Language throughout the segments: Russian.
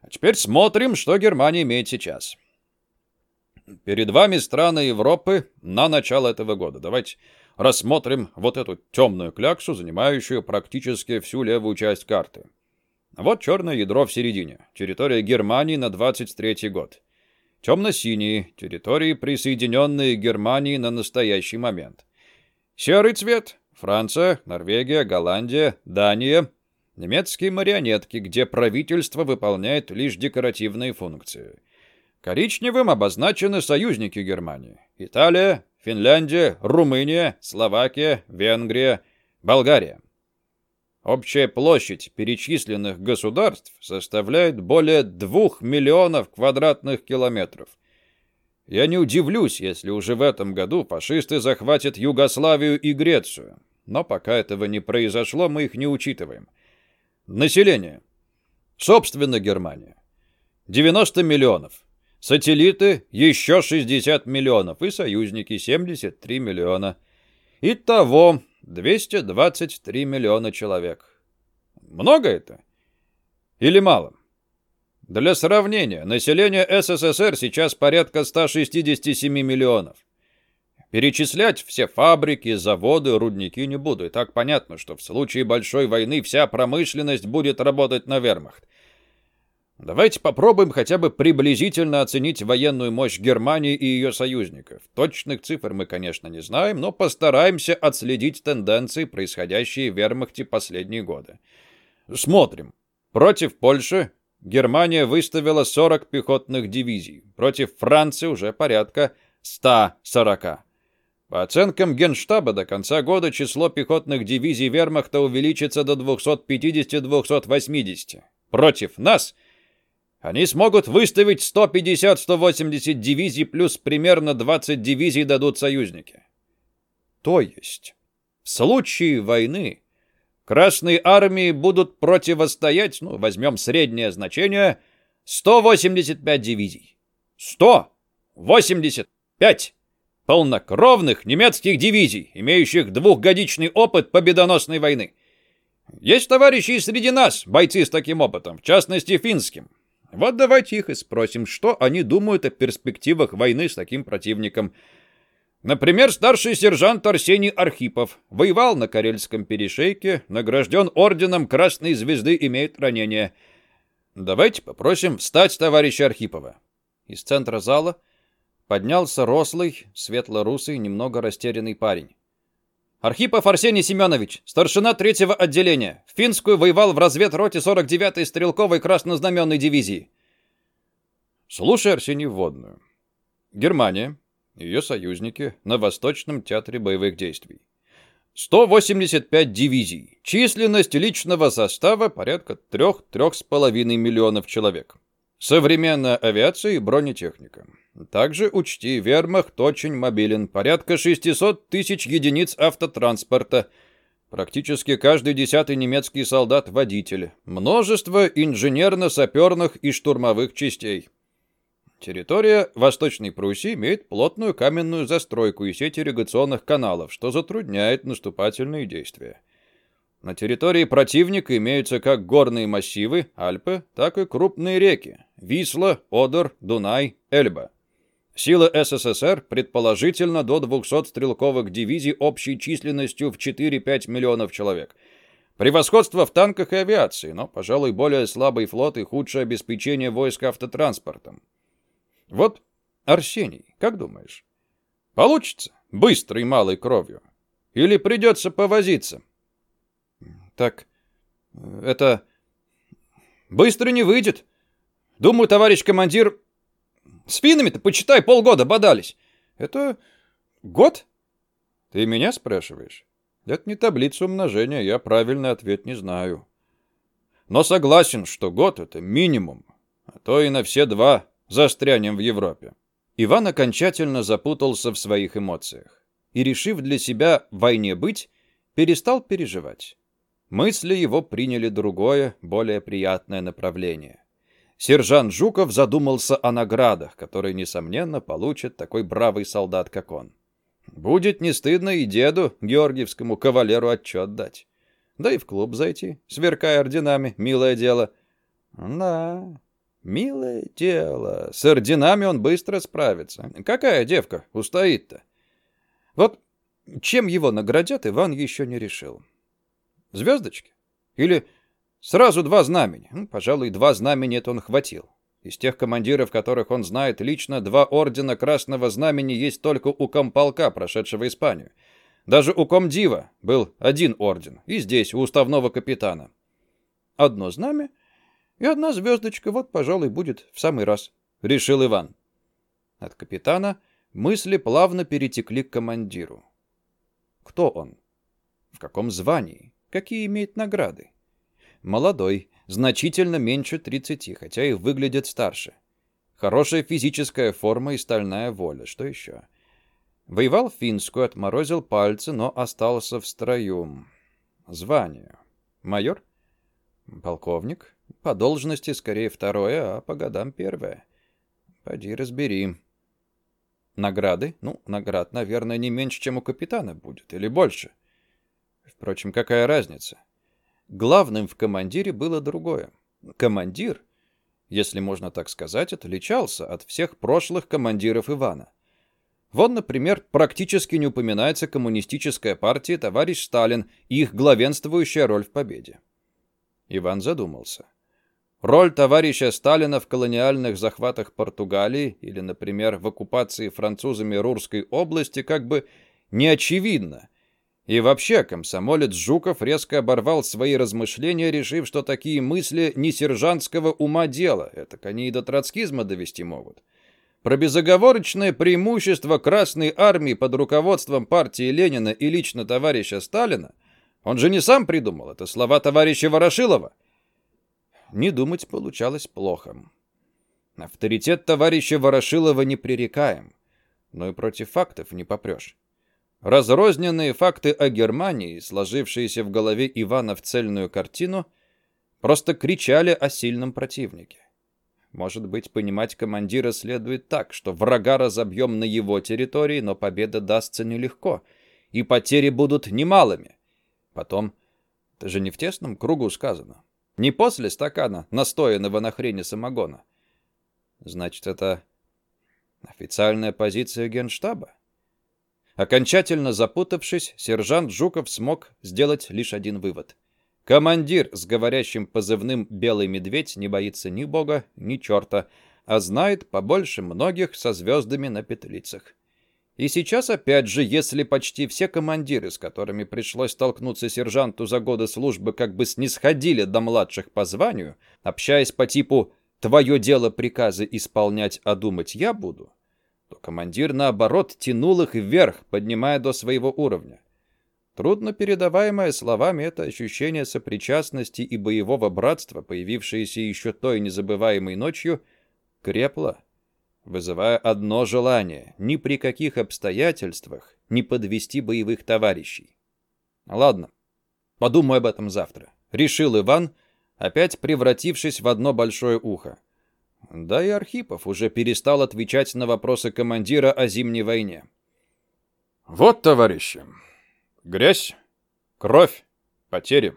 А теперь смотрим, что Германия имеет сейчас. Перед вами страны Европы на начало этого года. Давайте рассмотрим вот эту темную кляксу, занимающую практически всю левую часть карты. Вот черное ядро в середине. Территория Германии на 23 год. Темно-синие. Территории, присоединенные к Германии на настоящий момент. Серый цвет. Франция, Норвегия, Голландия, Дания. Немецкие марионетки, где правительство выполняет лишь декоративные функции. Коричневым обозначены союзники Германии. Италия, Финляндия, Румыния, Словакия, Венгрия, Болгария. Общая площадь перечисленных государств составляет более двух миллионов квадратных километров. Я не удивлюсь, если уже в этом году фашисты захватят Югославию и Грецию. Но пока этого не произошло, мы их не учитываем. Население. Собственно, Германия. 90 миллионов. Сателлиты еще 60 миллионов. И союзники 73 миллиона. Итого 223 миллиона человек. Много это? Или мало? Для сравнения, население СССР сейчас порядка 167 миллионов. Перечислять все фабрики, заводы, рудники не буду. И так понятно, что в случае большой войны вся промышленность будет работать на вермахт. Давайте попробуем хотя бы приблизительно оценить военную мощь Германии и ее союзников. Точных цифр мы, конечно, не знаем, но постараемся отследить тенденции, происходящие в вермахте последние годы. Смотрим. Против Польши Германия выставила 40 пехотных дивизий. Против Франции уже порядка 140. По оценкам Генштаба, до конца года число пехотных дивизий вермахта увеличится до 250-280. Против нас они смогут выставить 150-180 дивизий, плюс примерно 20 дивизий дадут союзники. То есть, в случае войны Красные армии будут противостоять, ну, возьмем среднее значение, 185 дивизий. 185! Полнокровных немецких дивизий, имеющих двухгодичный опыт победоносной войны. Есть товарищи и среди нас, бойцы с таким опытом, в частности финским. Вот давайте их и спросим, что они думают о перспективах войны с таким противником. Например, старший сержант Арсений Архипов воевал на Карельском перешейке, награжден орденом Красной Звезды, имеет ранение. Давайте попросим встать товарища Архипова. Из центра зала Поднялся рослый, светло-русый, немного растерянный парень. Архипов Арсений Семенович, старшина третьего отделения. В Финскую воевал в разведроте 49-й стрелковой краснознаменной дивизии. Слушай, Арсений, вводную. Германия, ее союзники, на Восточном театре боевых действий. 185 дивизий. Численность личного состава порядка 3-3,5 миллионов человек. Современная авиация и бронетехника. Также учти, вермахт очень мобилен. Порядка 600 тысяч единиц автотранспорта. Практически каждый десятый немецкий солдат – водитель. Множество инженерно-саперных и штурмовых частей. Территория Восточной Пруссии имеет плотную каменную застройку и сеть ирригационных каналов, что затрудняет наступательные действия. На территории противника имеются как горные массивы, Альпы, так и крупные реки – Висла, Одер, Дунай, Эльба. Силы СССР предположительно до 200 стрелковых дивизий общей численностью в 4-5 миллионов человек. Превосходство в танках и авиации, но, пожалуй, более слабый флот и худшее обеспечение войск автотранспортом. Вот, Арсений, как думаешь, получится быстрой малой кровью? Или придется повозиться? Так, это... Быстро не выйдет. Думаю, товарищ командир, с финами-то, почитай, полгода бодались. Это год? Ты меня спрашиваешь? Это не таблица умножения, я правильный ответ не знаю. Но согласен, что год — это минимум, а то и на все два застрянем в Европе. Иван окончательно запутался в своих эмоциях и, решив для себя войне быть, перестал переживать. Мысли его приняли другое, более приятное направление сержант Жуков задумался о наградах, которые, несомненно, получит такой бравый солдат, как он. Будет не стыдно и деду, георгиевскому кавалеру, отчет дать. Да и в клуб зайти, сверкая орденами, милое дело. Да, Милое дело, с орденами он быстро справится. Какая девка устоит-то? Вот чем его наградят, Иван еще не решил. Звездочки? Или сразу два знамени? Пожалуй, два знамени это он хватил. Из тех командиров, которых он знает лично, два ордена Красного Знамени есть только у комполка, прошедшего Испанию. Даже у комдива был один орден, и здесь, у уставного капитана. Одно знамя и одна звездочка, вот, пожалуй, будет в самый раз, — решил Иван. От капитана мысли плавно перетекли к командиру. Кто он? В каком звании? Какие имеет награды? Молодой, значительно меньше 30, хотя и выглядит старше. Хорошая физическая форма и стальная воля. Что еще? Воевал в финскую, отморозил пальцы, но остался в строю. Звание. Майор? Полковник? По должности скорее второе, а по годам первое. Пойди разбери. Награды? Ну, наград, наверное, не меньше, чем у капитана будет, или больше. Впрочем, какая разница? Главным в командире было другое. Командир, если можно так сказать, отличался от всех прошлых командиров Ивана. Вот, например, практически не упоминается коммунистическая партия товарищ Сталин и их главенствующая роль в победе. Иван задумался. Роль товарища Сталина в колониальных захватах Португалии или, например, в оккупации французами Рурской области как бы не очевидна, и вообще, комсомолец Жуков резко оборвал свои размышления, решив, что такие мысли не сержантского ума дело. Это они и до троцкизма довести могут. Про безоговорочное преимущество Красной Армии под руководством партии Ленина и лично товарища Сталина он же не сам придумал, это слова товарища Ворошилова. Не думать получалось плохо. Авторитет товарища Ворошилова непререкаем, но и против фактов не попрешь. Разрозненные факты о Германии, сложившиеся в голове Ивана в цельную картину, просто кричали о сильном противнике. Может быть, понимать командира следует так, что врага разобьем на его территории, но победа дастся нелегко, и потери будут немалыми. Потом, это же не в тесном кругу сказано, не после стакана, настоянного на хрене самогона. Значит, это официальная позиция генштаба? Окончательно запутавшись, сержант Жуков смог сделать лишь один вывод. Командир с говорящим позывным «Белый медведь» не боится ни бога, ни черта, а знает побольше многих со звездами на петлицах. И сейчас, опять же, если почти все командиры, с которыми пришлось столкнуться сержанту за годы службы, как бы снисходили до младших по званию, общаясь по типу «твое дело приказы исполнять, а думать я буду», то командир, наоборот, тянул их вверх, поднимая до своего уровня. Трудно передаваемое словами это ощущение сопричастности и боевого братства, появившееся еще той незабываемой ночью, крепло, вызывая одно желание — ни при каких обстоятельствах не подвести боевых товарищей. Ладно, подумаю об этом завтра. Решил Иван, опять превратившись в одно большое ухо. Да и Архипов уже перестал отвечать на вопросы командира о зимней войне. «Вот, товарищи, грязь, кровь, потери.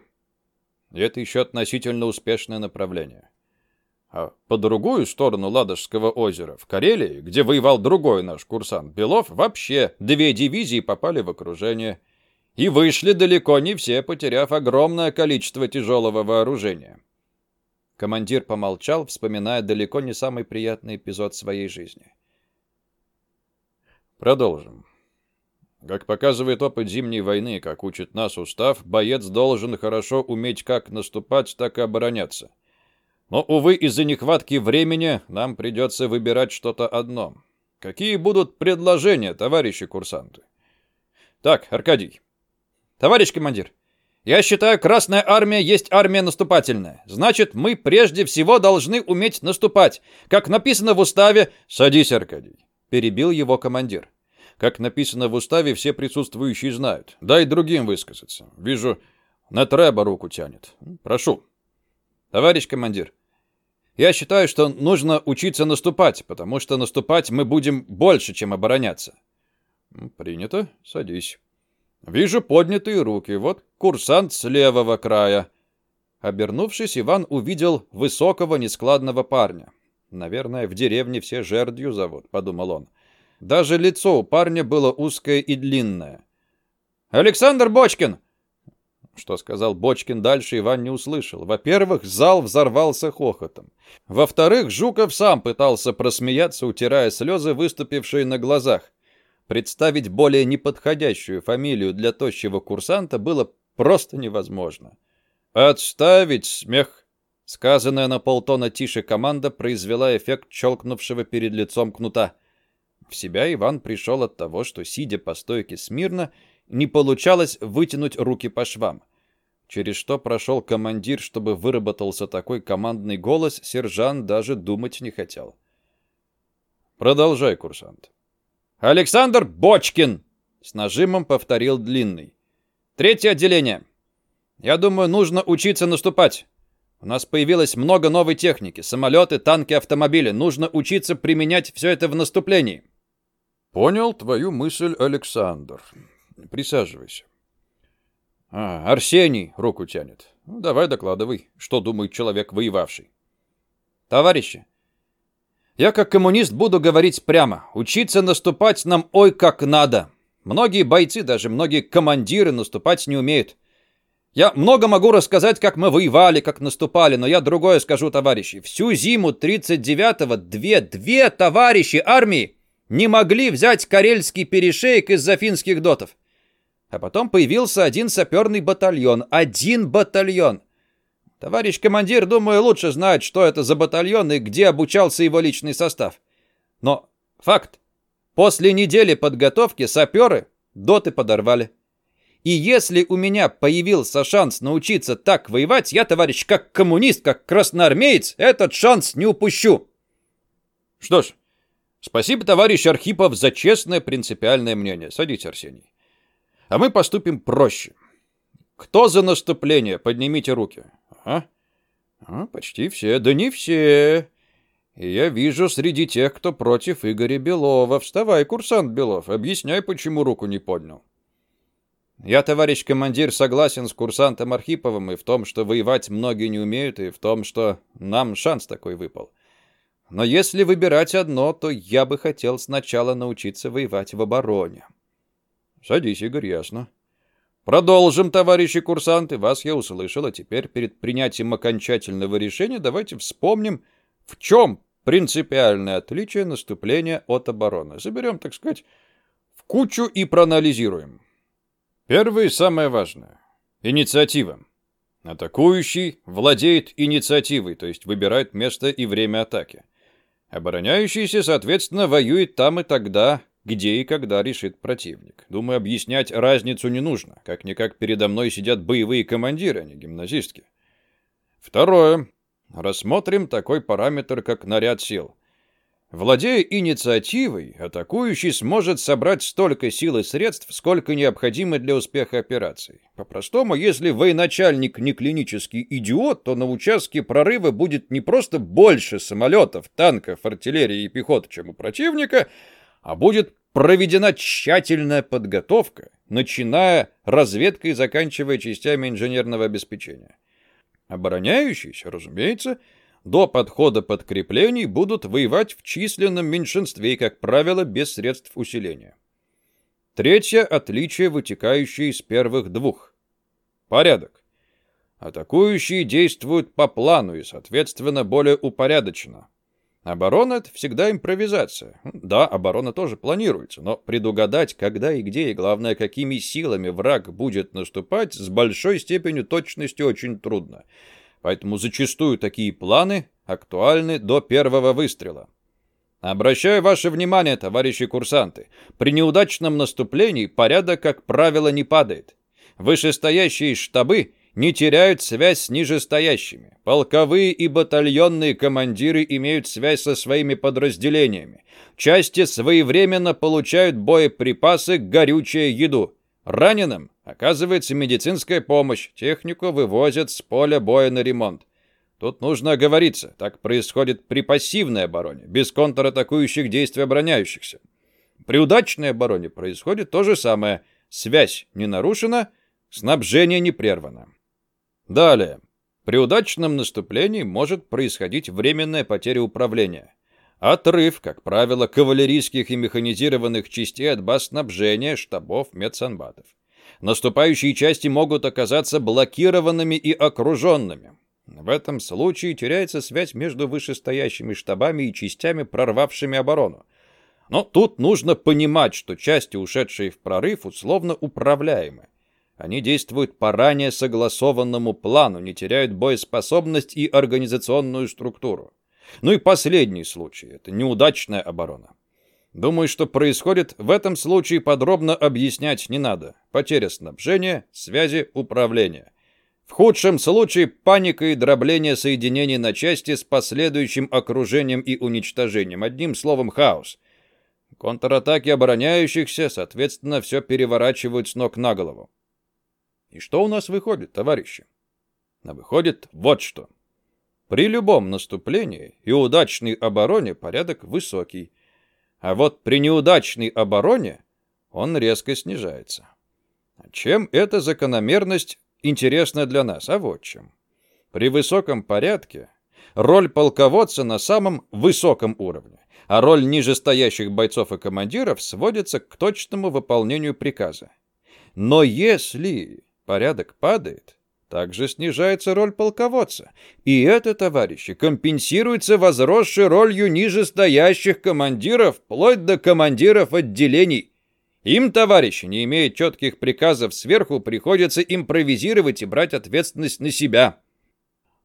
Это еще относительно успешное направление. А по другую сторону Ладожского озера, в Карелии, где воевал другой наш курсант Белов, вообще две дивизии попали в окружение. И вышли далеко не все, потеряв огромное количество тяжелого вооружения. Командир помолчал, вспоминая далеко не самый приятный эпизод своей жизни. Продолжим. Как показывает опыт Зимней войны, как учит нас устав, боец должен хорошо уметь как наступать, так и обороняться. Но, увы, из-за нехватки времени нам придется выбирать что-то одно. Какие будут предложения, товарищи курсанты? Так, Аркадий. Товарищ командир, я считаю, Красная Армия есть армия наступательная. Значит, мы прежде всего должны уметь наступать. Как написано в уставе... Садись, Аркадий. Перебил его командир. Как написано в уставе, все присутствующие знают. Дай другим высказаться. Вижу, на Треба руку тянет. Прошу. Товарищ командир, я считаю, что нужно учиться наступать, потому что наступать мы будем больше, чем обороняться. Принято. Садись. Вижу поднятые руки. Вот курсант с левого края. Обернувшись, Иван увидел высокого нескладного парня. «Наверное, в деревне все жердью зовут», — подумал он. Даже лицо у парня было узкое и длинное. «Александр Бочкин!» Что сказал Бочкин дальше, Иван не услышал. Во-первых, зал взорвался хохотом. Во-вторых, Жуков сам пытался просмеяться, утирая слезы, выступившие на глазах. Представить более неподходящую фамилию для тощего курсанта было просто невозможно. «Отставить смех!» Сказанная на полтона тише команда произвела эффект щелкнувшего перед лицом кнута. В себя Иван пришел от того, что, сидя по стойке смирно, не получалось вытянуть руки по швам. Через что прошел командир, чтобы выработался такой командный голос, сержант даже думать не хотел. «Продолжай, курсант». «Александр Бочкин!» — с нажимом повторил Длинный. «Третье отделение. Я думаю, нужно учиться наступать. У нас появилось много новой техники. Самолеты, танки, автомобили. Нужно учиться применять все это в наступлении. Понял твою мысль, Александр. Присаживайся. А, Арсений руку тянет. Ну, давай докладывай, что думает человек, воевавший. Товарищи, я как коммунист буду говорить прямо. Учиться наступать нам ой как надо. Многие бойцы, даже многие командиры наступать не умеют. Я много могу рассказать, как мы воевали, как наступали, но я другое скажу, товарищи. Всю зиму 39-го две, две товарищи армии не могли взять карельский перешеек из-за финских дотов. А потом появился один саперный батальон. Один батальон. Товарищ командир, думаю, лучше знает, что это за батальон и где обучался его личный состав. Но факт. После недели подготовки саперы доты подорвали. И если у меня появился шанс научиться так воевать, я, товарищ, как коммунист, как красноармеец, этот шанс не упущу. Что ж, спасибо, товарищ Архипов, за честное принципиальное мнение. Садитесь, Арсений. А мы поступим проще. Кто за наступление? Поднимите руки. Ага. А, почти все. Да не все. И я вижу среди тех, кто против Игоря Белова. Вставай, курсант Белов, объясняй, почему руку не поднял. Я, товарищ командир, согласен с курсантом Архиповым и в том, что воевать многие не умеют, и в том, что нам шанс такой выпал. Но если выбирать одно, то я бы хотел сначала научиться воевать в обороне. Садись, Игорь, ясно. Продолжим, товарищи курсанты. Вас я услышал, а теперь перед принятием окончательного решения давайте вспомним, в чем принципиальное отличие наступления от обороны. Заберем, так сказать, в кучу и проанализируем. Первое и самое важное. Инициатива. Атакующий владеет инициативой, то есть выбирает место и время атаки. Обороняющийся, соответственно, воюет там и тогда, где и когда решит противник. Думаю, объяснять разницу не нужно. Как-никак передо мной сидят боевые командиры, а не гимназистки. Второе. Рассмотрим такой параметр, как наряд сил. Владея инициативой, атакующий сможет собрать столько сил и средств, сколько необходимо для успеха операции. По-простому, если военачальник не клинический идиот, то на участке прорыва будет не просто больше самолетов, танков, артиллерии и пехоты, чем у противника, а будет проведена тщательная подготовка, начиная разведкой и заканчивая частями инженерного обеспечения. Обороняющийся, разумеется, до подхода подкреплений будут воевать в численном меньшинстве и, как правило, без средств усиления. Третье отличие, вытекающее из первых двух. Порядок. Атакующие действуют по плану и, соответственно, более упорядоченно. Оборона — это всегда импровизация. Да, оборона тоже планируется, но предугадать, когда и где, и главное, какими силами враг будет наступать, с большой степенью точности очень трудно поэтому зачастую такие планы актуальны до первого выстрела. Обращаю ваше внимание, товарищи курсанты, при неудачном наступлении порядок, как правило, не падает. Вышестоящие штабы не теряют связь с нижестоящими. Полковые и батальонные командиры имеют связь со своими подразделениями. Части своевременно получают боеприпасы, горючую еду. Раненым оказывается медицинская помощь, технику вывозят с поля боя на ремонт. Тут нужно оговориться, так происходит при пассивной обороне, без контратакующих действий обороняющихся. При удачной обороне происходит то же самое. Связь не нарушена, снабжение не прервано. Далее. При удачном наступлении может происходить временная потеря управления. Отрыв, как правило, кавалерийских и механизированных частей от баз снабжения, штабов, медсанбатов. Наступающие части могут оказаться блокированными и окруженными. В этом случае теряется связь между вышестоящими штабами и частями, прорвавшими оборону. Но тут нужно понимать, что части, ушедшие в прорыв, условно управляемы. Они действуют по ранее согласованному плану, не теряют боеспособность и организационную структуру. Ну и последний случай – это неудачная оборона. Думаю, что происходит в этом случае подробно объяснять не надо. Потеря снабжения, связи, управления. В худшем случае паника и дробление соединений на части с последующим окружением и уничтожением. Одним словом, хаос. Контратаки обороняющихся, соответственно, все переворачивают с ног на голову. И что у нас выходит, товарищи? А выходит вот что. При любом наступлении и удачной обороне порядок высокий, а вот при неудачной обороне он резко снижается. А чем эта закономерность интересна для нас? А вот чем. При высоком порядке роль полководца на самом высоком уровне, а роль нижестоящих бойцов и командиров сводится к точному выполнению приказа. Но если порядок падает, также снижается роль полководца. И это, товарищи, компенсируется возросшей ролью нижестоящих командиров, вплоть до командиров отделений. Им, товарищи, не имея четких приказов сверху, приходится импровизировать и брать ответственность на себя.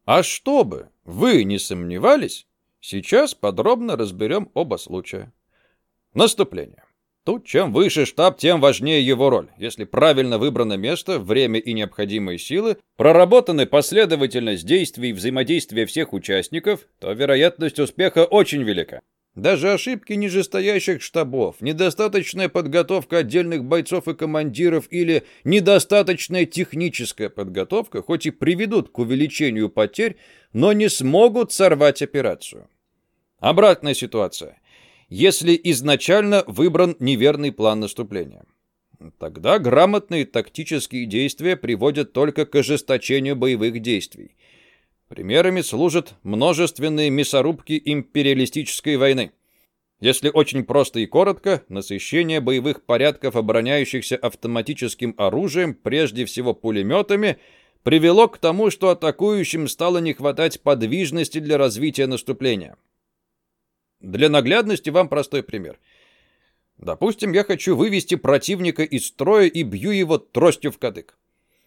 А чтобы вы не сомневались, сейчас подробно разберем оба случая. Наступление. Тут чем выше штаб, тем важнее его роль. Если правильно выбрано место, время и необходимые силы, проработаны последовательность действий и взаимодействия всех участников, то вероятность успеха очень велика. Даже ошибки нижестоящих штабов, недостаточная подготовка отдельных бойцов и командиров или недостаточная техническая подготовка хоть и приведут к увеличению потерь, но не смогут сорвать операцию. Обратная ситуация если изначально выбран неверный план наступления. Тогда грамотные тактические действия приводят только к ожесточению боевых действий. Примерами служат множественные мясорубки империалистической войны. Если очень просто и коротко, насыщение боевых порядков, обороняющихся автоматическим оружием, прежде всего пулеметами, привело к тому, что атакующим стало не хватать подвижности для развития наступления. Для наглядности вам простой пример. Допустим, я хочу вывести противника из строя и бью его тростью в кадык.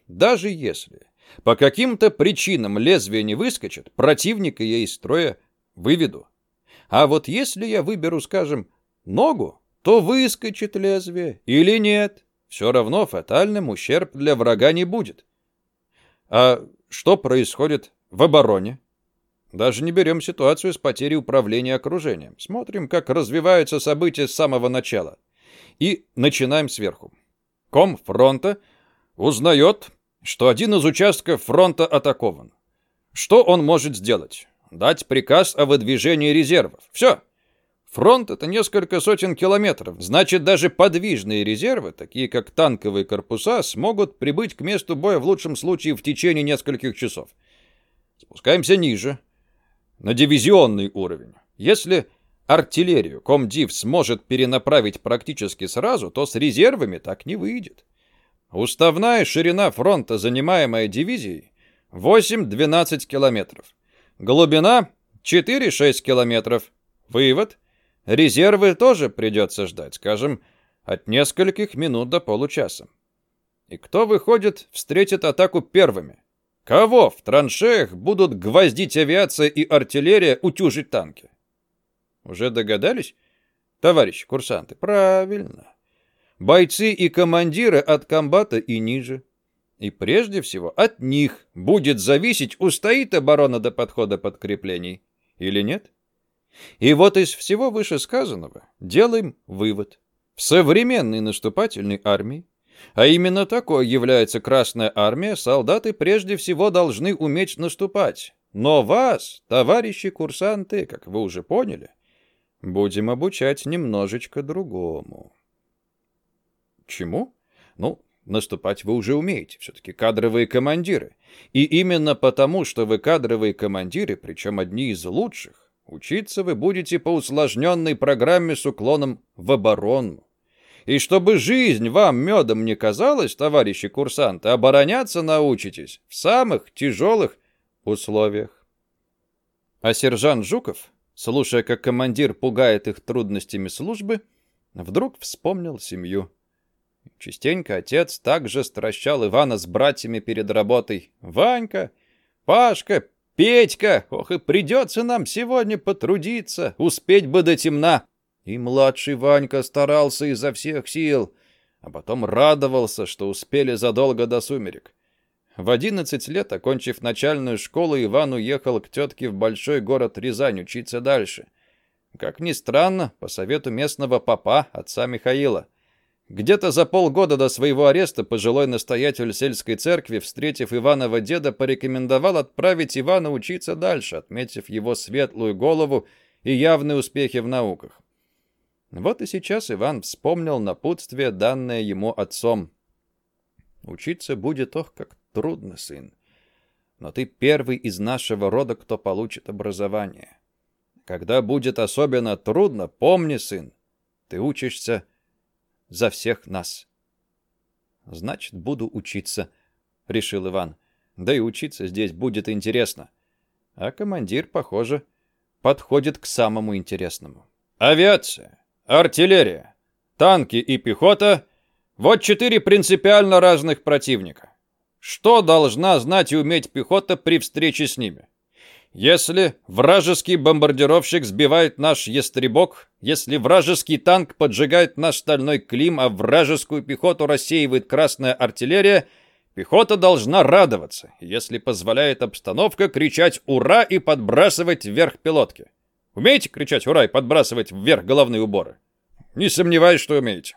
Даже если по каким-то причинам лезвие не выскочит, противника я из строя выведу. А вот если я выберу, скажем, ногу, то выскочит лезвие или нет. Все равно фатальным ущерб для врага не будет. А что происходит в обороне? Даже не берем ситуацию с потерей управления окружением. Смотрим, как развиваются события с самого начала. И начинаем сверху. Ком фронта узнает, что один из участков фронта атакован. Что он может сделать? Дать приказ о выдвижении резервов. Все. Фронт — это несколько сотен километров. Значит, даже подвижные резервы, такие как танковые корпуса, смогут прибыть к месту боя в лучшем случае в течение нескольких часов. Спускаемся ниже на дивизионный уровень. Если артиллерию комдив сможет перенаправить практически сразу, то с резервами так не выйдет. Уставная ширина фронта, занимаемая дивизией, 8-12 километров. Глубина 4-6 километров. Вывод. Резервы тоже придется ждать, скажем, от нескольких минут до получаса. И кто выходит, встретит атаку первыми? Кого в траншеях будут гвоздить авиация и артиллерия, утюжить танки? Уже догадались, товарищи курсанты? Правильно. Бойцы и командиры от комбата и ниже. И прежде всего от них будет зависеть, устоит оборона до подхода подкреплений или нет. И вот из всего вышесказанного делаем вывод. В современной наступательной армии а именно такой является Красная Армия, солдаты прежде всего должны уметь наступать. Но вас, товарищи курсанты, как вы уже поняли, будем обучать немножечко другому. Чему? Ну, наступать вы уже умеете, все-таки кадровые командиры. И именно потому, что вы кадровые командиры, причем одни из лучших, учиться вы будете по усложненной программе с уклоном в оборону. И чтобы жизнь вам медом не казалась, товарищи курсанты, обороняться научитесь в самых тяжелых условиях. А сержант Жуков, слушая, как командир пугает их трудностями службы, вдруг вспомнил семью. Частенько отец также стращал Ивана с братьями перед работой. «Ванька, Пашка, Петька, ох и придется нам сегодня потрудиться, успеть бы до темна». И младший Ванька старался изо всех сил, а потом радовался, что успели задолго до сумерек. В 11 лет, окончив начальную школу, Иван уехал к тетке в большой город Рязань учиться дальше. Как ни странно, по совету местного папа, отца Михаила. Где-то за полгода до своего ареста пожилой настоятель сельской церкви, встретив Иванова деда, порекомендовал отправить Ивана учиться дальше, отметив его светлую голову и явные успехи в науках. Вот и сейчас Иван вспомнил напутствие, данное ему отцом. «Учиться будет, ох, как трудно, сын. Но ты первый из нашего рода, кто получит образование. Когда будет особенно трудно, помни, сын, ты учишься за всех нас». «Значит, буду учиться», — решил Иван. «Да и учиться здесь будет интересно». А командир, похоже, подходит к самому интересному. «Авиация!» Артиллерия, танки и пехота – вот четыре принципиально разных противника. Что должна знать и уметь пехота при встрече с ними? Если вражеский бомбардировщик сбивает наш ястребок, если вражеский танк поджигает наш стальной клим, а вражескую пехоту рассеивает красная артиллерия, пехота должна радоваться, если позволяет обстановка кричать «Ура!» и подбрасывать вверх пилотки. Умеете кричать «Ура!» и подбрасывать вверх головные уборы? Не сомневаюсь, что умеете.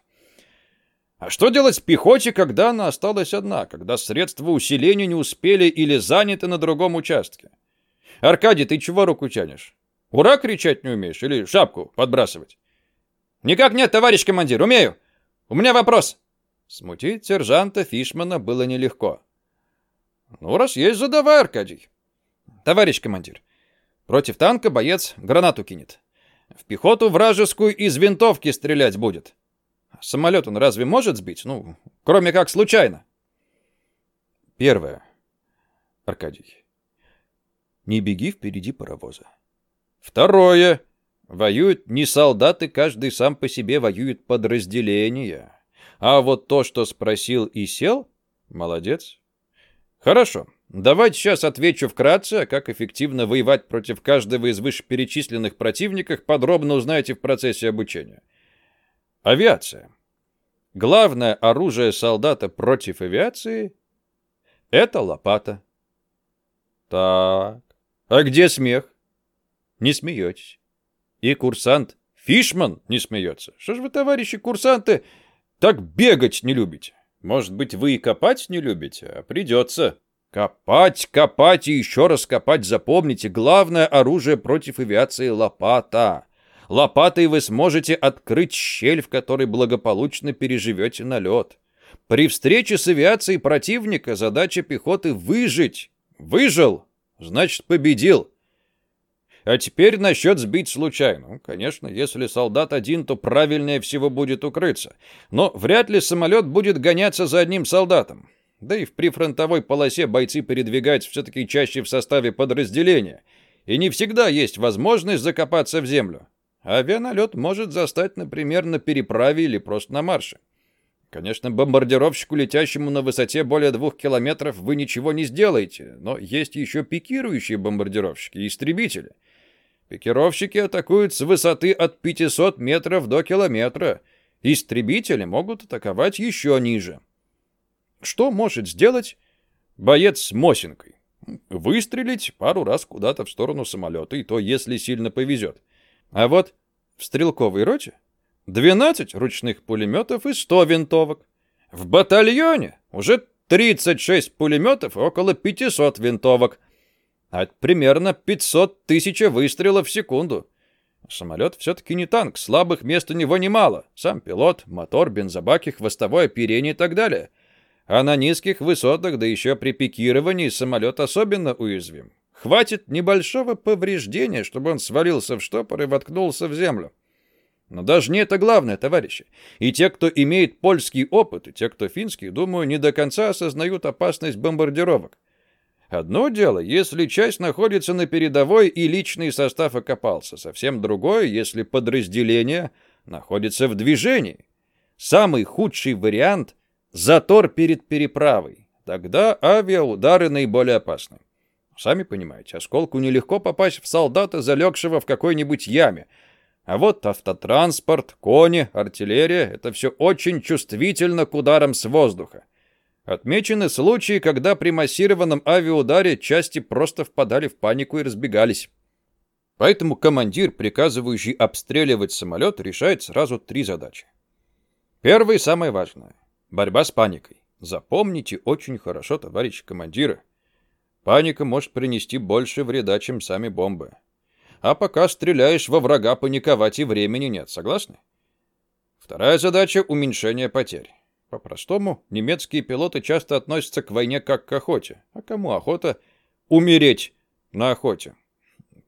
А что делать с пехоте, когда она осталась одна, когда средства усиления не успели или заняты на другом участке? Аркадий, ты чего руку тянешь? Ура кричать не умеешь или шапку подбрасывать? Никак нет, товарищ командир, умею. У меня вопрос. Смутить сержанта Фишмана было нелегко. Ну, раз есть, задавай, Аркадий. Товарищ командир, Против танка боец гранату кинет. В пехоту вражескую из винтовки стрелять будет. Самолет он разве может сбить? Ну, кроме как случайно. Первое. Аркадий. Не беги впереди паровоза. Второе. Воюют не солдаты, каждый сам по себе воюет подразделения. А вот то, что спросил и сел, молодец. Хорошо. Давайте сейчас отвечу вкратце, как эффективно воевать против каждого из вышеперечисленных противников, подробно узнаете в процессе обучения. Авиация. Главное оружие солдата против авиации — это лопата. Так, а где смех? Не смеетесь. И курсант Фишман не смеется. Что ж вы, товарищи курсанты, так бегать не любите? Может быть, вы и копать не любите, а придется. Копать, копать и еще раз копать, запомните, главное оружие против авиации — лопата. Лопатой вы сможете открыть щель, в которой благополучно переживете налет. При встрече с авиацией противника задача пехоты — выжить. Выжил, значит, победил. А теперь насчет сбить случайно. Ну, конечно, если солдат один, то правильнее всего будет укрыться. Но вряд ли самолет будет гоняться за одним солдатом. Да и в прифронтовой полосе бойцы передвигаются все-таки чаще в составе подразделения. И не всегда есть возможность закопаться в землю. Авианалет может застать, например, на переправе или просто на марше. Конечно, бомбардировщику, летящему на высоте более двух километров, вы ничего не сделаете, но есть еще пикирующие бомбардировщики и истребители. Пикировщики атакуют с высоты от 500 метров до километра. Истребители могут атаковать еще ниже. Что может сделать боец с Мосинкой? Выстрелить пару раз куда-то в сторону самолета, и то, если сильно повезет. А вот в стрелковой роте 12 ручных пулеметов и 100 винтовок. В батальоне уже 36 пулеметов и около 500 винтовок. А это примерно 500 тысяч выстрелов в секунду. Самолет все-таки не танк, слабых мест у него немало. Сам пилот, мотор, бензобаки, хвостовое оперение и так далее — А на низких высотах, да еще при пикировании, самолет особенно уязвим. Хватит небольшого повреждения, чтобы он свалился в штопор и воткнулся в землю. Но даже не это главное, товарищи. И те, кто имеет польский опыт, и те, кто финский, думаю, не до конца осознают опасность бомбардировок. Одно дело, если часть находится на передовой и личный состав окопался. Совсем другое, если подразделение находится в движении. Самый худший вариант — затор перед переправой. Тогда авиаудары наиболее опасны. Сами понимаете, осколку нелегко попасть в солдата, залегшего в какой-нибудь яме. А вот автотранспорт, кони, артиллерия — это все очень чувствительно к ударам с воздуха. Отмечены случаи, когда при массированном авиаударе части просто впадали в панику и разбегались. Поэтому командир, приказывающий обстреливать самолет, решает сразу три задачи. Первая и самая важная — борьба с паникой. Запомните очень хорошо, товарищ командиры. Паника может принести больше вреда, чем сами бомбы. А пока стреляешь во врага, паниковать и времени нет, согласны? Вторая задача — уменьшение потерь. По-простому, немецкие пилоты часто относятся к войне как к охоте. А кому охота? Умереть на охоте.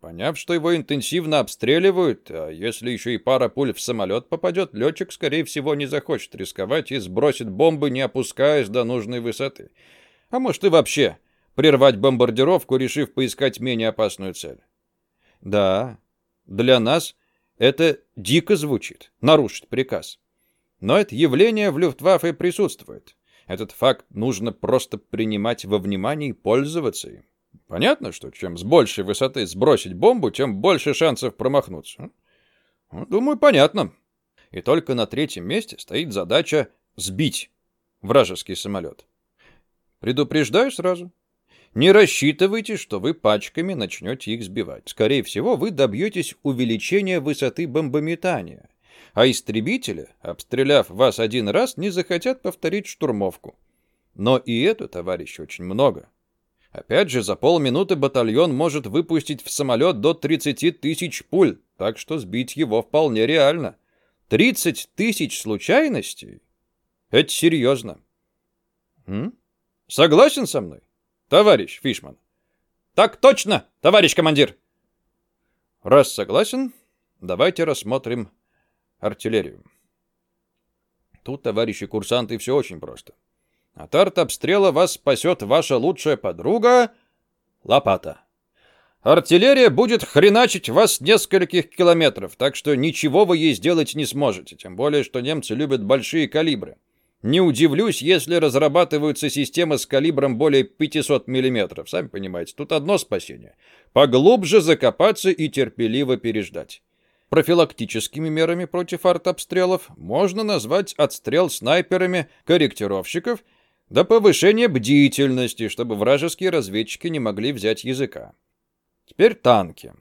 Поняв, что его интенсивно обстреливают, а если еще и пара пуль в самолет попадет, летчик, скорее всего, не захочет рисковать и сбросит бомбы, не опускаясь до нужной высоты. А может и вообще прервать бомбардировку, решив поискать менее опасную цель. Да, для нас это дико звучит, нарушить приказ. Но это явление в Люфтваффе присутствует. Этот факт нужно просто принимать во внимание и пользоваться им. Понятно, что чем с большей высоты сбросить бомбу, тем больше шансов промахнуться. Ну, думаю, понятно. И только на третьем месте стоит задача сбить вражеский самолет. Предупреждаю сразу. Не рассчитывайте, что вы пачками начнете их сбивать. Скорее всего, вы добьетесь увеличения высоты бомбометания а истребители, обстреляв вас один раз, не захотят повторить штурмовку. Но и это, товарищи, очень много. Опять же, за полминуты батальон может выпустить в самолет до 30 тысяч пуль, так что сбить его вполне реально. 30 тысяч случайностей? Это серьезно. М? Согласен со мной, товарищ Фишман? Так точно, товарищ командир. Раз согласен, давайте рассмотрим артиллерию. Тут, товарищи курсанты, все очень просто. От артобстрела вас спасет ваша лучшая подруга — лопата. Артиллерия будет хреначить вас нескольких километров, так что ничего вы ей сделать не сможете, тем более, что немцы любят большие калибры. Не удивлюсь, если разрабатываются системы с калибром более 500 мм. Сами понимаете, тут одно спасение. Поглубже закопаться и терпеливо переждать. Профилактическими мерами против артобстрелов можно назвать отстрел снайперами корректировщиков до повышения бдительности, чтобы вражеские разведчики не могли взять языка. Теперь танки.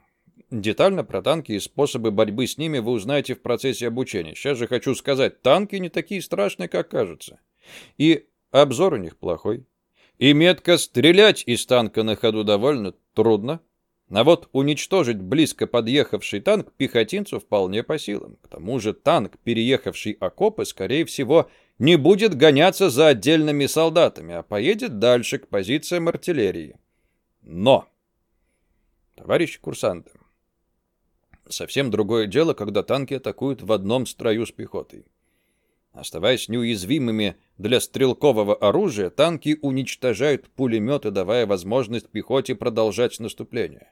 Детально про танки и способы борьбы с ними вы узнаете в процессе обучения. Сейчас же хочу сказать, танки не такие страшные, как кажутся. И обзор у них плохой. И метко стрелять из танка на ходу довольно трудно. А вот уничтожить близко подъехавший танк пехотинцу вполне по силам. К тому же танк, переехавший окопы, скорее всего, не будет гоняться за отдельными солдатами, а поедет дальше к позициям артиллерии. Но, товарищи курсанты, совсем другое дело, когда танки атакуют в одном строю с пехотой. Оставаясь неуязвимыми для стрелкового оружия, танки уничтожают пулеметы, давая возможность пехоте продолжать наступление.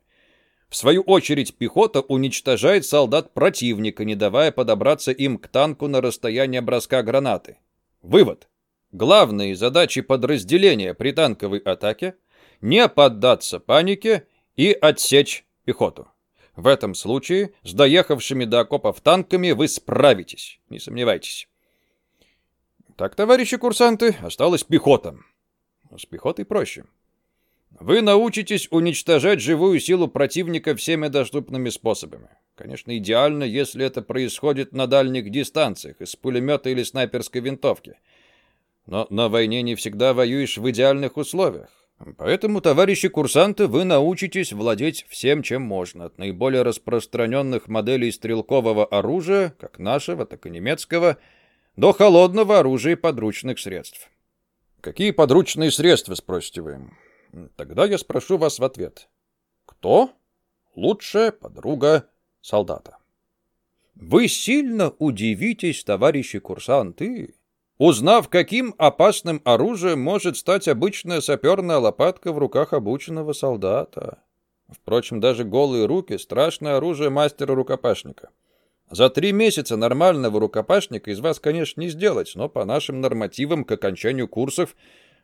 В свою очередь, пехота уничтожает солдат противника, не давая подобраться им к танку на расстояние броска гранаты. Вывод. Главные задачи подразделения при танковой атаке – не поддаться панике и отсечь пехоту. В этом случае с доехавшими до окопов танками вы справитесь, не сомневайтесь. Так, товарищи курсанты, осталась пехота. С пехотой проще. Вы научитесь уничтожать живую силу противника всеми доступными способами. Конечно, идеально, если это происходит на дальних дистанциях, из пулемета или снайперской винтовки. Но на войне не всегда воюешь в идеальных условиях. Поэтому, товарищи курсанты, вы научитесь владеть всем, чем можно, от наиболее распространенных моделей стрелкового оружия, как нашего, так и немецкого, до холодного оружия и подручных средств. Какие подручные средства, спросите вы? Тогда я спрошу вас в ответ. Кто лучшая подруга солдата? Вы сильно удивитесь, товарищи курсанты, узнав, каким опасным оружием может стать обычная саперная лопатка в руках обученного солдата. Впрочем, даже голые руки — страшное оружие мастера-рукопашника. За три месяца нормального рукопашника из вас, конечно, не сделать, но по нашим нормативам к окончанию курсов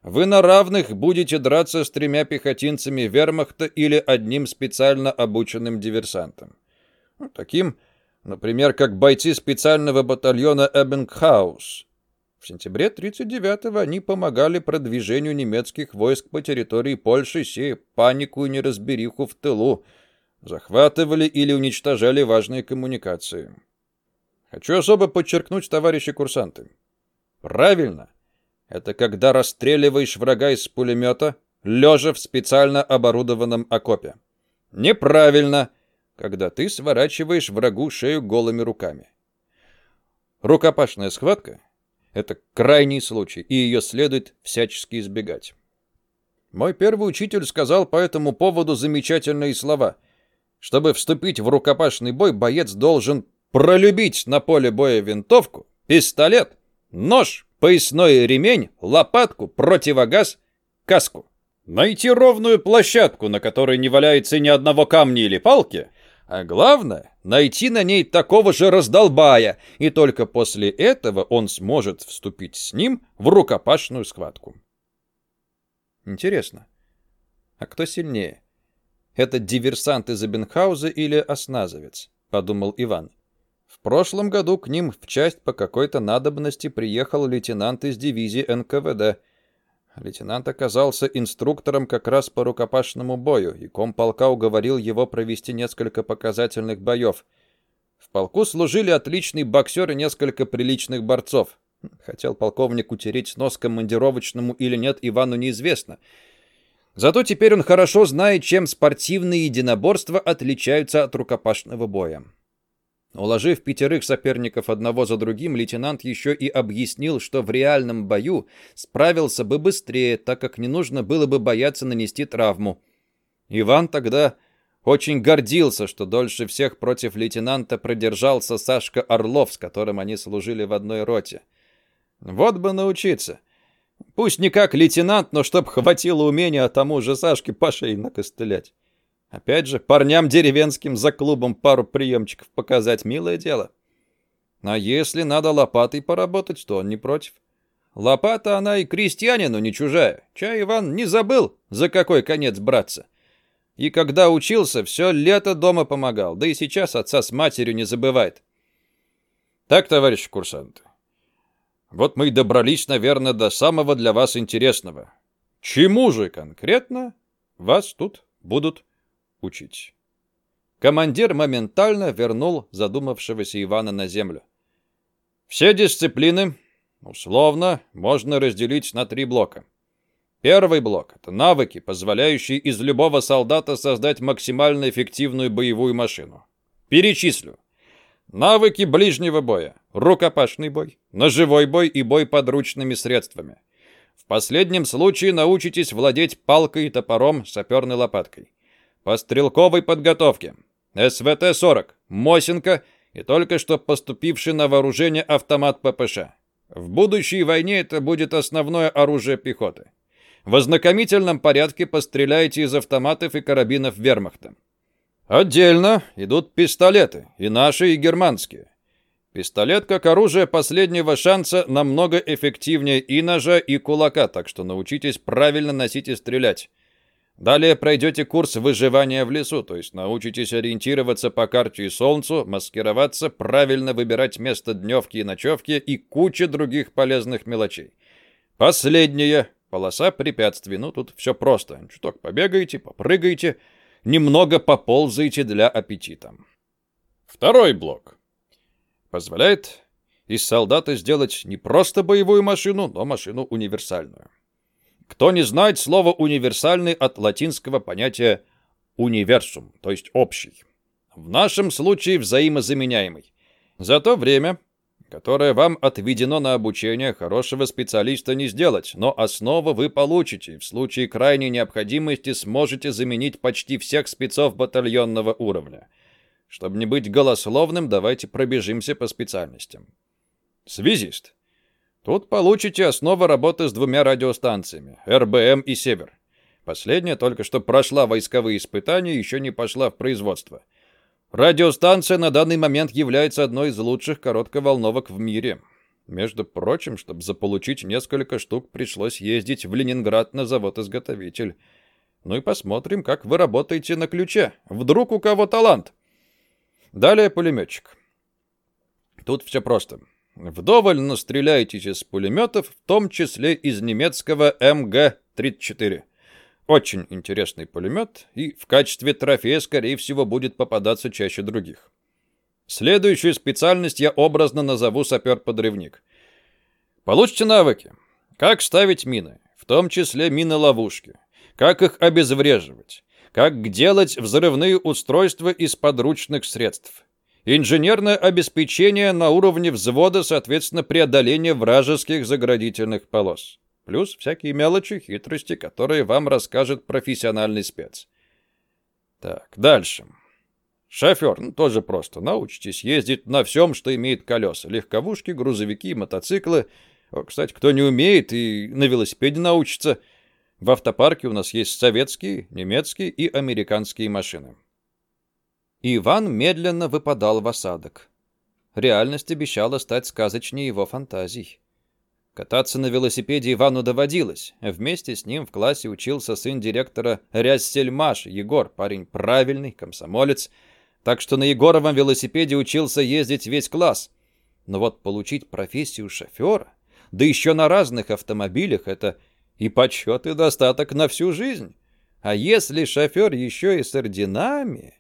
вы на равных будете драться с тремя пехотинцами вермахта или одним специально обученным диверсантом. Ну, таким Например, как бойцы специального батальона Эббингхаус. В сентябре 1939-го они помогали продвижению немецких войск по территории Польши, сея панику и неразбериху в тылу, захватывали или уничтожали важные коммуникации. Хочу особо подчеркнуть, товарищи курсанты. Правильно. Это когда расстреливаешь врага из пулемета, лежа в специально оборудованном окопе. Неправильно когда ты сворачиваешь врагу шею голыми руками. Рукопашная схватка — это крайний случай, и ее следует всячески избегать. Мой первый учитель сказал по этому поводу замечательные слова. Чтобы вступить в рукопашный бой, боец должен пролюбить на поле боя винтовку, пистолет, нож, поясной ремень, лопатку, противогаз, каску. Найти ровную площадку, на которой не валяется ни одного камня или палки, а главное, найти на ней такого же раздолбая, и только после этого он сможет вступить с ним в рукопашную схватку. Интересно, а кто сильнее? Это диверсант из Эбенхауза или осназовец? Подумал Иван. В прошлом году к ним в часть по какой-то надобности приехал лейтенант из дивизии НКВД. Лейтенант оказался инструктором как раз по рукопашному бою, и комполка уговорил его провести несколько показательных боев. В полку служили отличный боксер и несколько приличных борцов. Хотел полковник утереть нос командировочному или нет, Ивану неизвестно. Зато теперь он хорошо знает, чем спортивные единоборства отличаются от рукопашного боя. Уложив пятерых соперников одного за другим, лейтенант еще и объяснил, что в реальном бою справился бы быстрее, так как не нужно было бы бояться нанести травму. Иван тогда очень гордился, что дольше всех против лейтенанта продержался Сашка Орлов, с которым они служили в одной роте. Вот бы научиться. Пусть не как лейтенант, но чтоб хватило умения тому же Сашке по шее накостылять. Опять же, парням деревенским за клубом пару приемчиков показать — милое дело. А если надо лопатой поработать, то он не против. Лопата она и крестьянину не чужая. Чай Иван не забыл, за какой конец браться. И когда учился, все лето дома помогал, да и сейчас отца с матерью не забывает. Так, товарищи курсанты, вот мы и добрались, наверное, до самого для вас интересного. Чему же конкретно вас тут будут учить. Командир моментально вернул задумавшегося Ивана на землю. Все дисциплины, условно, можно разделить на три блока. Первый блок — это навыки, позволяющие из любого солдата создать максимально эффективную боевую машину. Перечислю. Навыки ближнего боя, рукопашный бой, ножевой бой и бой подручными средствами. В последнем случае научитесь владеть палкой и топором, саперной лопаткой по стрелковой подготовке. СВТ-40, Мосинка и только что поступивший на вооружение автомат ППШ. В будущей войне это будет основное оружие пехоты. В ознакомительном порядке постреляйте из автоматов и карабинов вермахта. Отдельно идут пистолеты, и наши, и германские. Пистолет как оружие последнего шанса намного эффективнее и ножа, и кулака, так что научитесь правильно носить и стрелять. Далее пройдете курс выживания в лесу, то есть научитесь ориентироваться по карте и солнцу, маскироваться, правильно выбирать место дневки и ночевки и куча других полезных мелочей. Последнее — полоса препятствий. Ну, тут все просто. Чуток побегаете, попрыгаете, немного поползаете для аппетита. Второй блок. Позволяет из солдата сделать не просто боевую машину, но машину универсальную. Кто не знает слово «универсальный» от латинского понятия «универсум», то есть «общий». В нашем случае взаимозаменяемый. За то время, которое вам отведено на обучение, хорошего специалиста не сделать, но основу вы получите, и в случае крайней необходимости сможете заменить почти всех спецов батальонного уровня. Чтобы не быть голословным, давайте пробежимся по специальностям. Связист. Тут получите основы работы с двумя радиостанциями, РБМ и Север. Последняя только что прошла войсковые испытания и еще не пошла в производство. Радиостанция на данный момент является одной из лучших коротковолновок в мире. Между прочим, чтобы заполучить несколько штук, пришлось ездить в Ленинград на завод-изготовитель. Ну и посмотрим, как вы работаете на ключе. Вдруг у кого талант. Далее пулеметчик. Тут все просто. Вдоволь настреляйтесь из пулеметов, в том числе из немецкого МГ-34. Очень интересный пулемет и в качестве трофея, скорее всего, будет попадаться чаще других. Следующую специальность я образно назову сапер-подрывник. Получите навыки. Как ставить мины, в том числе мины-ловушки. Как их обезвреживать. Как делать взрывные устройства из подручных средств. Инженерное обеспечение на уровне взвода, соответственно, преодоление вражеских заградительных полос. Плюс всякие мелочи, хитрости, которые вам расскажет профессиональный спец. Так, дальше. Шофер, ну, тоже просто. Научитесь ездить на всем, что имеет колеса. Легковушки, грузовики, мотоциклы. О, кстати, кто не умеет и на велосипеде научится. В автопарке у нас есть советские, немецкие и американские машины. Иван медленно выпадал в осадок. Реальность обещала стать сказочнее его фантазий. Кататься на велосипеде Ивану доводилось. Вместе с ним в классе учился сын директора Ряссельмаш, Егор, парень правильный, комсомолец. Так что на Егоровом велосипеде учился ездить весь класс. Но вот получить профессию шофера, да еще на разных автомобилях, это и почет, и достаток на всю жизнь. А если шофер еще и с орденами...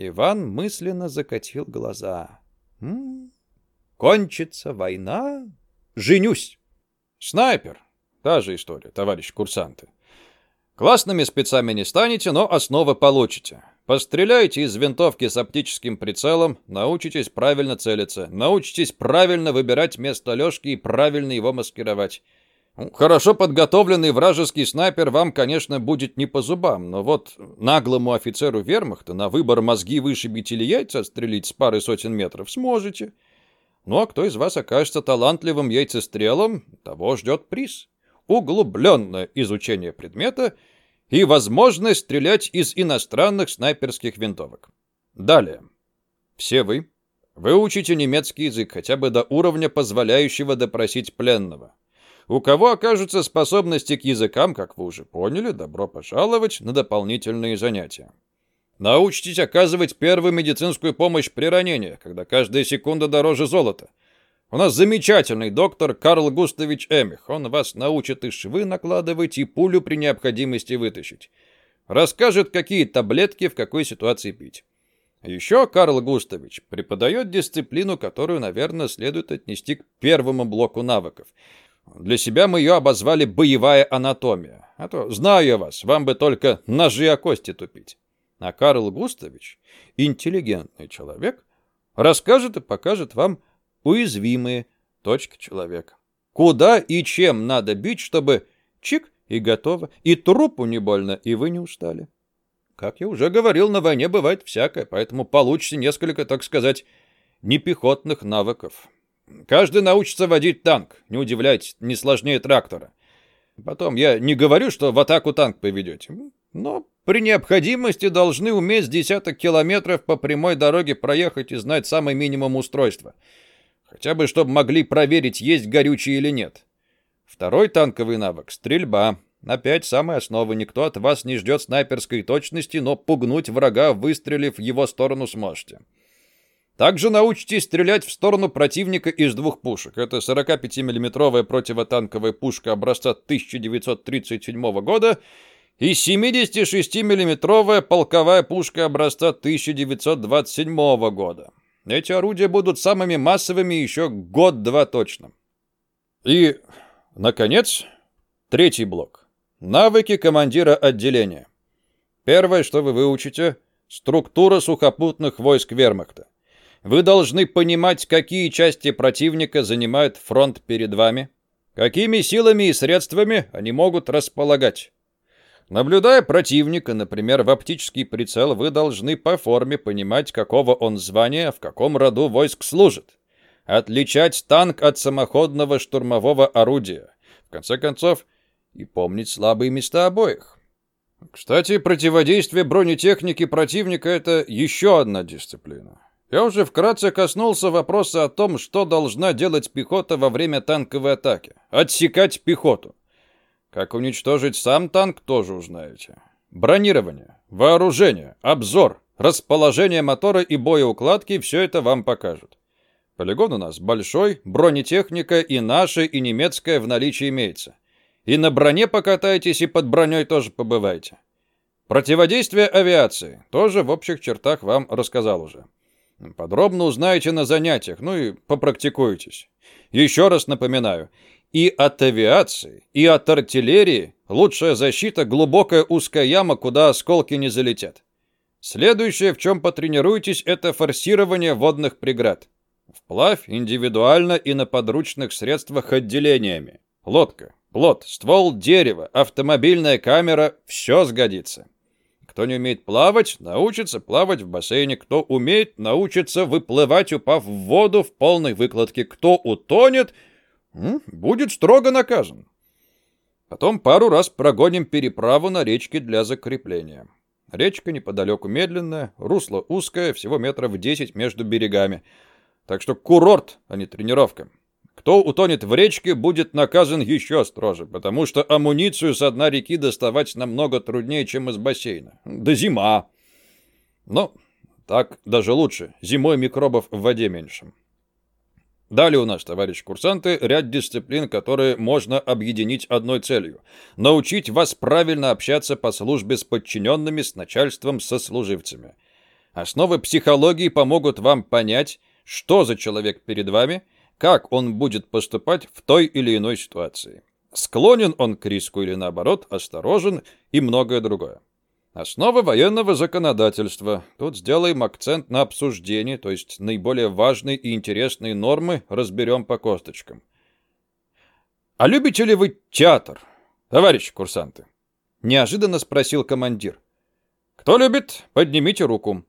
Иван мысленно закатил глаза. «М кончится война, женюсь». Снайпер. Та же история, товарищ курсанты. Классными спецами не станете, но основы получите. Постреляйте из винтовки с оптическим прицелом, научитесь правильно целиться, научитесь правильно выбирать место лёжки и правильно его маскировать. Хорошо подготовленный вражеский снайпер вам, конечно, будет не по зубам, но вот наглому офицеру вермахта на выбор мозги вышибить или яйца отстрелить с пары сотен метров сможете. Ну а кто из вас окажется талантливым яйцестрелом, того ждет приз. Углубленное изучение предмета и возможность стрелять из иностранных снайперских винтовок. Далее. Все вы выучите немецкий язык хотя бы до уровня, позволяющего допросить пленного. У кого окажутся способности к языкам, как вы уже поняли, добро пожаловать на дополнительные занятия. Научитесь оказывать первую медицинскую помощь при ранениях, когда каждая секунда дороже золота. У нас замечательный доктор Карл Густавич Эмих. Он вас научит и швы накладывать, и пулю при необходимости вытащить. Расскажет, какие таблетки в какой ситуации пить. Еще Карл Густавич преподает дисциплину, которую, наверное, следует отнести к первому блоку навыков. Для себя мы ее обозвали «боевая анатомия». А то, знаю я вас, вам бы только ножи о кости тупить. А Карл Густавич, интеллигентный человек, расскажет и покажет вам уязвимые точки человека. Куда и чем надо бить, чтобы чик и готово, и трупу не больно, и вы не устали. Как я уже говорил, на войне бывает всякое, поэтому получите несколько, так сказать, непехотных навыков. Каждый научится водить танк, не удивляйтесь, не сложнее трактора. Потом, я не говорю, что в атаку танк поведете, но при необходимости должны уметь десяток километров по прямой дороге проехать и знать самый минимум устройства. Хотя бы, чтобы могли проверить, есть горючее или нет. Второй танковый навык — стрельба. Опять самая основа. Никто от вас не ждет снайперской точности, но пугнуть врага, выстрелив в его сторону, сможете. Также научитесь стрелять в сторону противника из двух пушек. Это 45 миллиметровая противотанковая пушка образца 1937 года — и 76-миллиметровая полковая пушка образца 1927 года. Эти орудия будут самыми массовыми еще год-два точно. И, наконец, третий блок. Навыки командира отделения. Первое, что вы выучите – структура сухопутных войск вермахта. Вы должны понимать, какие части противника занимают фронт перед вами, какими силами и средствами они могут располагать. Наблюдая противника, например, в оптический прицел, вы должны по форме понимать, какого он звания, в каком роду войск служит. Отличать танк от самоходного штурмового орудия. В конце концов, и помнить слабые места обоих. Кстати, противодействие бронетехники противника – это еще одна дисциплина. Я уже вкратце коснулся вопроса о том, что должна делать пехота во время танковой атаки. Отсекать пехоту. Как уничтожить сам танк, тоже узнаете. Бронирование, вооружение, обзор, расположение мотора и боеукладки – все это вам покажут. Полигон у нас большой, бронетехника и наша, и немецкая в наличии имеется. И на броне покатайтесь, и под броней тоже побывайте. Противодействие авиации тоже в общих чертах вам рассказал уже. Подробно узнаете на занятиях, ну и попрактикуйтесь. Еще раз напоминаю, и от авиации, и от артиллерии лучшая защита – глубокая узкая яма, куда осколки не залетят. Следующее, в чем потренируйтесь, это форсирование водных преград. Вплавь индивидуально и на подручных средствах отделениями. Лодка, плот, ствол дерева, автомобильная камера – все сгодится. Кто не умеет плавать, научится плавать в бассейне. Кто умеет, научится выплывать, упав в воду в полной выкладке. Кто утонет – будет строго наказан. Потом пару раз прогоним переправу на речке для закрепления. Речка неподалеку медленная, русло узкое, всего метров 10 между берегами. Так что курорт, а не тренировка. Кто утонет в речке, будет наказан еще строже, потому что амуницию с дна реки доставать намного труднее, чем из бассейна. Да зима. Но так даже лучше. Зимой микробов в воде меньше. Далее у нас, товарищ курсанты, ряд дисциплин, которые можно объединить одной целью – научить вас правильно общаться по службе с подчиненными, с начальством, со служивцами. Основы психологии помогут вам понять, что за человек перед вами, как он будет поступать в той или иной ситуации. Склонен он к риску или наоборот, осторожен и многое другое. Основа военного законодательства. Тут сделаем акцент на обсуждение, то есть наиболее важные и интересные нормы разберем по косточкам. «А любите ли вы театр, товарищи курсанты?» Неожиданно спросил командир. «Кто любит, поднимите руку».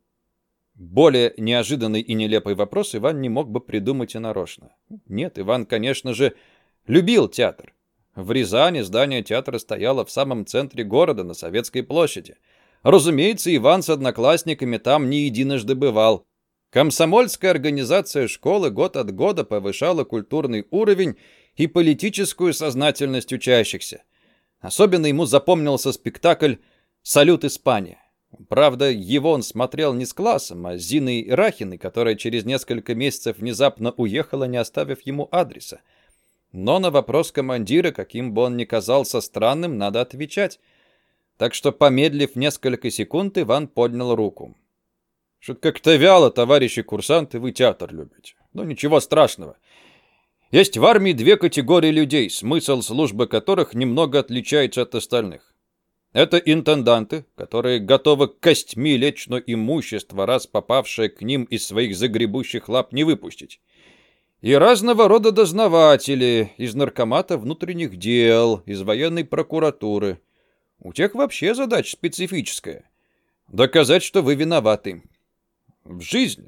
Более неожиданный и нелепый вопрос Иван не мог бы придумать и нарочно. Нет, Иван, конечно же, любил театр. В Рязани здание театра стояло в самом центре города, на Советской площади – Разумеется, Иван с одноклассниками там не единожды бывал. Комсомольская организация школы год от года повышала культурный уровень и политическую сознательность учащихся. Особенно ему запомнился спектакль «Салют Испания». Правда, его он смотрел не с классом, а с Зиной Рахиной, которая через несколько месяцев внезапно уехала, не оставив ему адреса. Но на вопрос командира, каким бы он ни казался странным, надо отвечать. Так что, помедлив несколько секунд, Иван поднял руку. «Что-то как-то вяло, товарищи курсанты, вы театр любите. Но ну, ничего страшного. Есть в армии две категории людей, смысл службы которых немного отличается от остальных. Это интенданты, которые готовы костьми лечь, но имущество, раз попавшее к ним из своих загребущих лап, не выпустить. И разного рода дознаватели из наркомата внутренних дел, из военной прокуратуры – у тех вообще задача специфическая. Доказать, что вы виноваты. В жизни.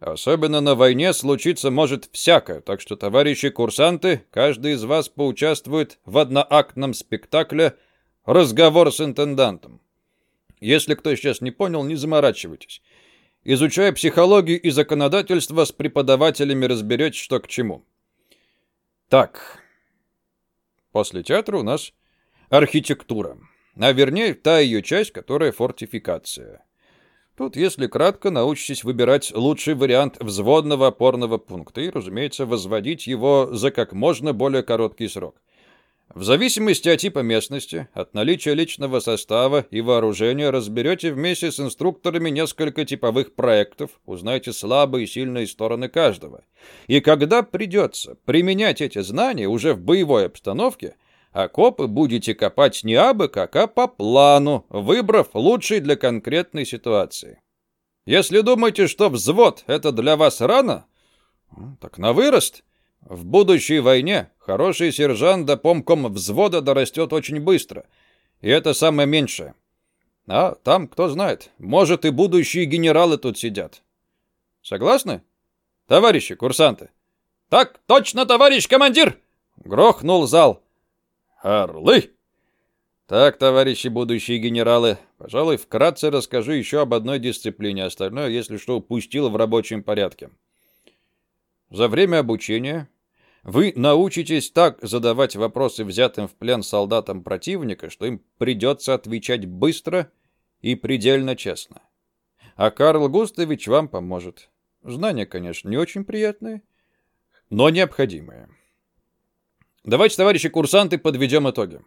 Особенно на войне случиться может всякое, так что, товарищи курсанты, каждый из вас поучаствует в одноактном спектакле «Разговор с интендантом». Если кто сейчас не понял, не заморачивайтесь. Изучая психологию и законодательство, с преподавателями разберетесь, что к чему. Так, после театра у нас архитектура. А вернее, та ее часть, которая фортификация. Тут, если кратко, научитесь выбирать лучший вариант взводного опорного пункта и, разумеется, возводить его за как можно более короткий срок. В зависимости от типа местности, от наличия личного состава и вооружения разберете вместе с инструкторами несколько типовых проектов, узнаете слабые и сильные стороны каждого. И когда придется применять эти знания уже в боевой обстановке – Окопы будете копать не абы как, а по плану, выбрав лучший для конкретной ситуации. Если думаете, что взвод — это для вас рано, так на вырост. В будущей войне хороший сержант до помком взвода дорастет очень быстро. И это самое меньшее. А там, кто знает, может и будущие генералы тут сидят. Согласны, товарищи курсанты? Так точно, товарищ командир! Грохнул зал. Орлы! Так, товарищи будущие генералы, пожалуй, вкратце расскажу еще об одной дисциплине, остальное, если что, упустил в рабочем порядке. За время обучения вы научитесь так задавать вопросы взятым в плен солдатам противника, что им придется отвечать быстро и предельно честно. А Карл Густавич вам поможет. Знания, конечно, не очень приятные, но необходимые. Давайте, товарищи курсанты, подведем итоги.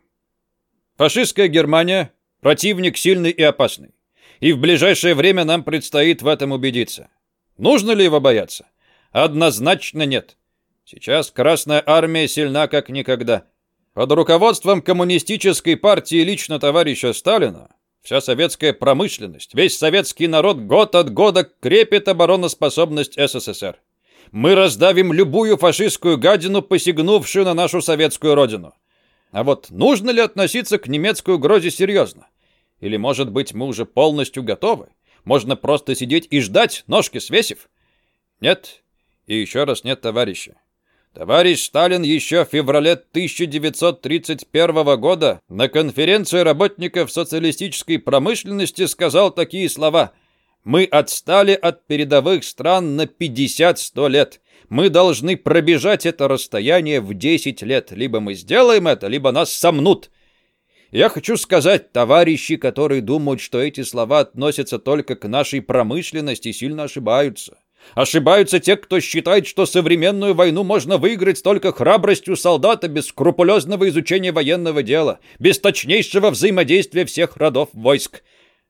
Фашистская Германия – противник сильный и опасный. И в ближайшее время нам предстоит в этом убедиться. Нужно ли его бояться? Однозначно нет. Сейчас Красная Армия сильна как никогда. Под руководством коммунистической партии лично товарища Сталина вся советская промышленность, весь советский народ год от года крепит обороноспособность СССР. Мы раздавим любую фашистскую гадину, посягнувшую на нашу советскую родину. А вот нужно ли относиться к немецкой угрозе серьезно? Или, может быть, мы уже полностью готовы? Можно просто сидеть и ждать, ножки свесив? Нет. И еще раз нет, товарищи. Товарищ Сталин еще в феврале 1931 года на конференции работников социалистической промышленности сказал такие слова «Мы отстали от передовых стран на 50-100 лет. Мы должны пробежать это расстояние в 10 лет. Либо мы сделаем это, либо нас сомнут. Я хочу сказать, товарищи, которые думают, что эти слова относятся только к нашей промышленности, сильно ошибаются. Ошибаются те, кто считает, что современную войну можно выиграть только храбростью солдата без скрупулезного изучения военного дела, без точнейшего взаимодействия всех родов войск.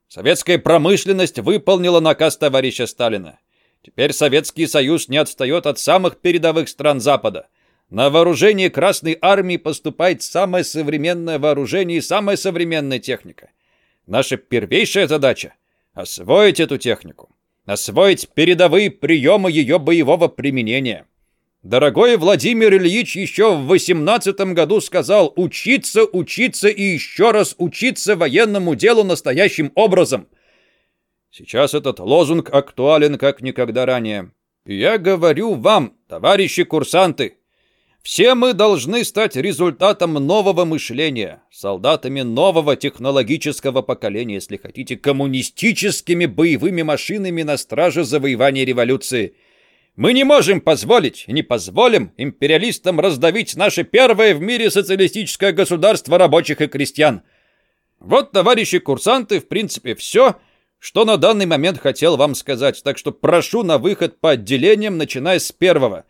Советская промышленность выполнила наказ товарища Сталина. Теперь Советский Союз не отстает от самых передовых стран Запада. На вооружение Красной Армии поступает самое современное вооружение и самая современная техника. Наша первейшая задача – освоить эту технику, освоить передовые приемы ее боевого применения. Дорогой Владимир Ильич еще в 18 году сказал «учиться, учиться и еще раз учиться военному делу настоящим образом – Сейчас этот лозунг актуален как никогда ранее. И я говорю вам, товарищи курсанты, все мы должны стать результатом нового мышления, солдатами нового технологического поколения, если хотите, коммунистическими боевыми машинами на страже завоевания революции. Мы не можем позволить не позволим империалистам раздавить наше первое в мире социалистическое государство рабочих и крестьян. Вот, товарищи курсанты, в принципе, все – что на данный момент хотел вам сказать, так что прошу на выход по отделениям, начиная с первого.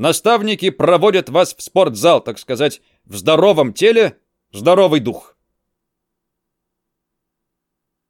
Наставники проводят вас в спортзал, так сказать, в здоровом теле, здоровый дух.